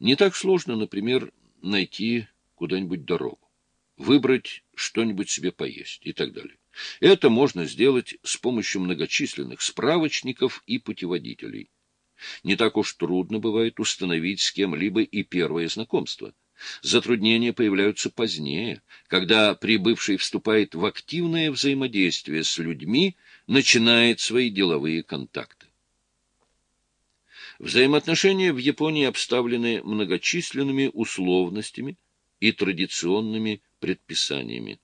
Не так сложно, например, найти куда-нибудь дорогу, выбрать что-нибудь себе поесть и так далее. Это можно сделать с помощью многочисленных справочников и путеводителей. Не так уж трудно бывает установить с кем-либо и первое знакомство. Затруднения появляются позднее, когда прибывший вступает в активное взаимодействие с людьми, начинает свои деловые контакты. Взаимоотношения в Японии обставлены многочисленными условностями и традиционными предписаниями.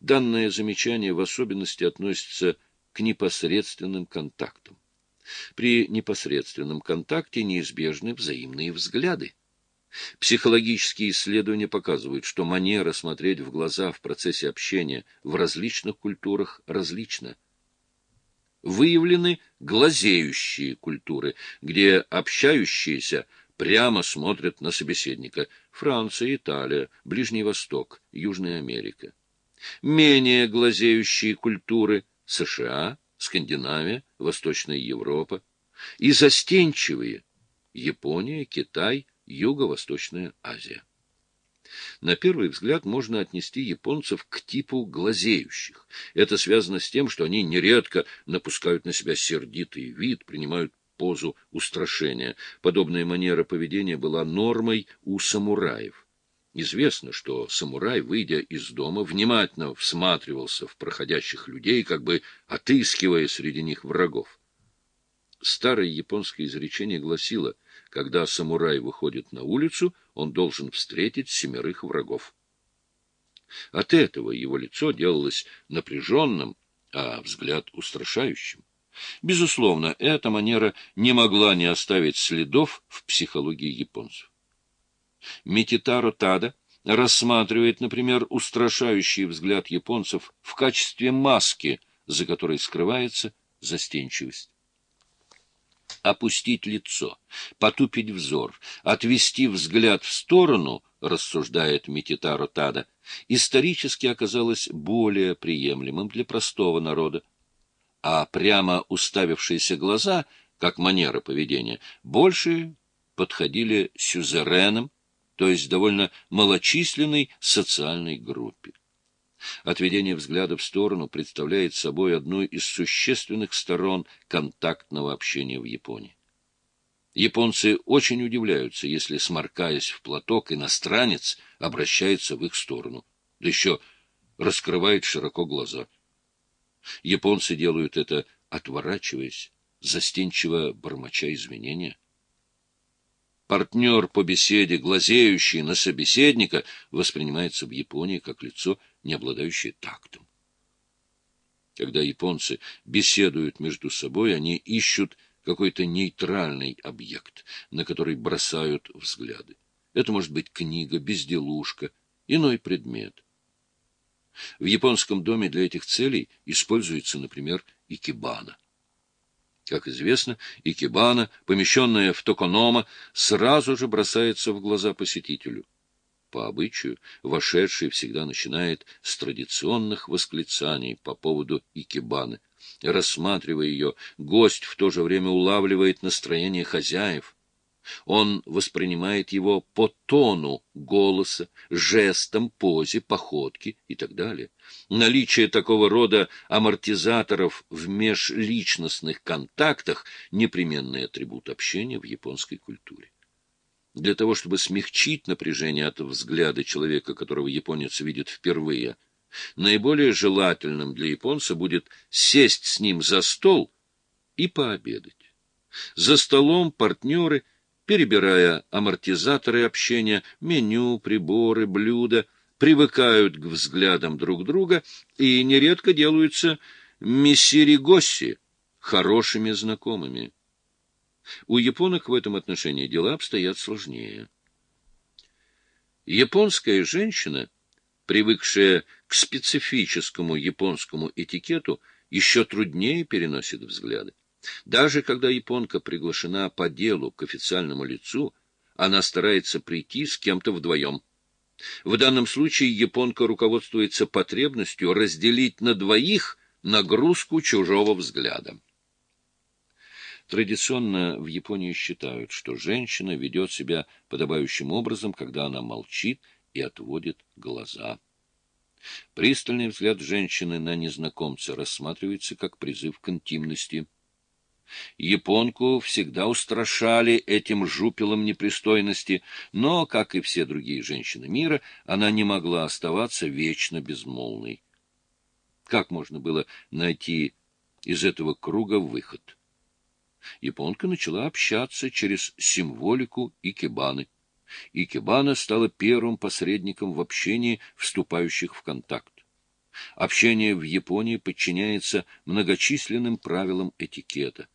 Данное замечание в особенности относится к непосредственным контактам. При непосредственном контакте неизбежны взаимные взгляды. Психологические исследования показывают, что манера смотреть в глаза в процессе общения в различных культурах различна. Выявлены глазеющие культуры, где общающиеся прямо смотрят на собеседника – Франция, Италия, Ближний Восток, Южная Америка. Менее глазеющие культуры – США, Скандинавия, Восточная Европа. И застенчивые – Япония, Китай – Юго-Восточная Азия. На первый взгляд можно отнести японцев к типу глазеющих. Это связано с тем, что они нередко напускают на себя сердитый вид, принимают позу устрашения. Подобная манера поведения была нормой у самураев. Известно, что самурай, выйдя из дома, внимательно всматривался в проходящих людей, как бы отыскивая среди них врагов. Старое японское изречение гласило, когда самурай выходит на улицу, он должен встретить семерых врагов. От этого его лицо делалось напряженным, а взгляд устрашающим. Безусловно, эта манера не могла не оставить следов в психологии японцев. Мититаро Тада рассматривает, например, устрашающий взгляд японцев в качестве маски, за которой скрывается застенчивость опустить лицо, потупить взор, отвести взгляд в сторону, рассуждает Мититаро Тада, исторически оказалось более приемлемым для простого народа. А прямо уставившиеся глаза, как манера поведения, больше подходили сюзеренам, то есть довольно малочисленной социальной группе. Отведение взгляда в сторону представляет собой одну из существенных сторон контактного общения в Японии. Японцы очень удивляются, если, сморкаясь в платок, иностранец обращается в их сторону, да еще раскрывает широко глаза. Японцы делают это, отворачиваясь, застенчиво бормоча извинения. Партнер по беседе, глазеющий на собеседника, воспринимается в Японии как лицо, не обладающее тактом. Когда японцы беседуют между собой, они ищут какой-то нейтральный объект, на который бросают взгляды. Это может быть книга, безделушка, иной предмет. В японском доме для этих целей используется, например, икебана. Как известно, икебана, помещенная в токонома, сразу же бросается в глаза посетителю. По обычаю, вошедший всегда начинает с традиционных восклицаний по поводу икебаны. Рассматривая ее, гость в то же время улавливает настроение хозяев. Он воспринимает его по тону голоса, жестам, позе, походке и так далее. Наличие такого рода амортизаторов в межличностных контактах – непременный атрибут общения в японской культуре. Для того, чтобы смягчить напряжение от взгляда человека, которого японец видит впервые, наиболее желательным для японца будет сесть с ним за стол и пообедать. За столом партнеры – перебирая амортизаторы общения, меню, приборы, блюда, привыкают к взглядам друг друга и нередко делаются мессиригосси, хорошими знакомыми. У японок в этом отношении дела обстоят сложнее. Японская женщина, привыкшая к специфическому японскому этикету, еще труднее переносит взгляды. Даже когда японка приглашена по делу к официальному лицу, она старается прийти с кем-то вдвоем. В данном случае японка руководствуется потребностью разделить на двоих нагрузку чужого взгляда. Традиционно в Японии считают, что женщина ведет себя подобающим образом, когда она молчит и отводит глаза. Пристальный взгляд женщины на незнакомца рассматривается как призыв к интимности. Японку всегда устрашали этим жупелом непристойности, но, как и все другие женщины мира, она не могла оставаться вечно безмолвной. Как можно было найти из этого круга выход? Японка начала общаться через символику икебаны. Икебана стала первым посредником в общении вступающих в контакт. Общение в Японии подчиняется многочисленным правилам этикета.